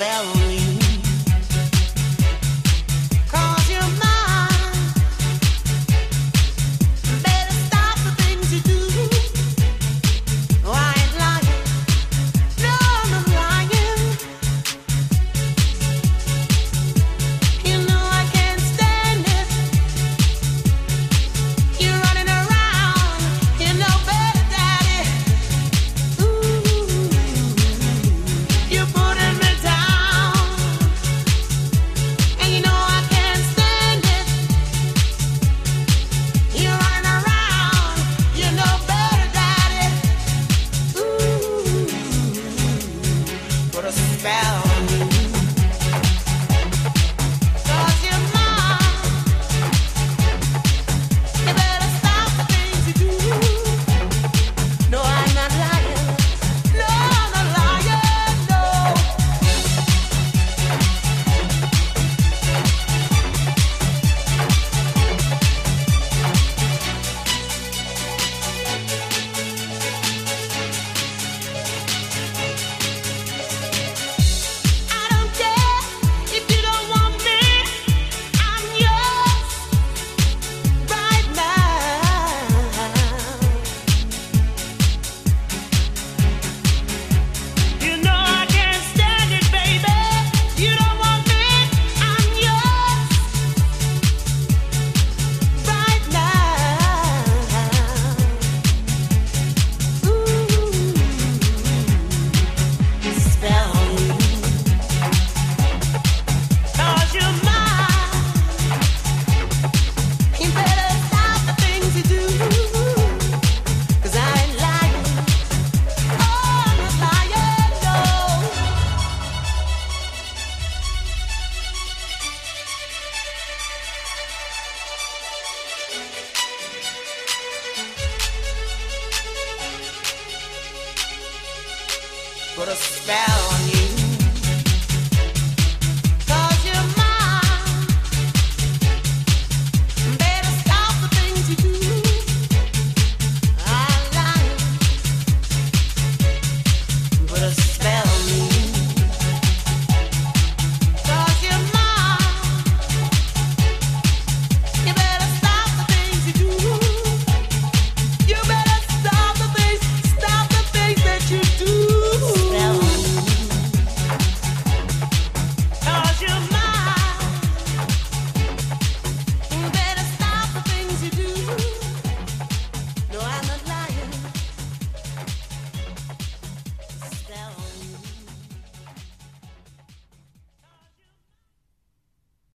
there a spell. put a spell on you.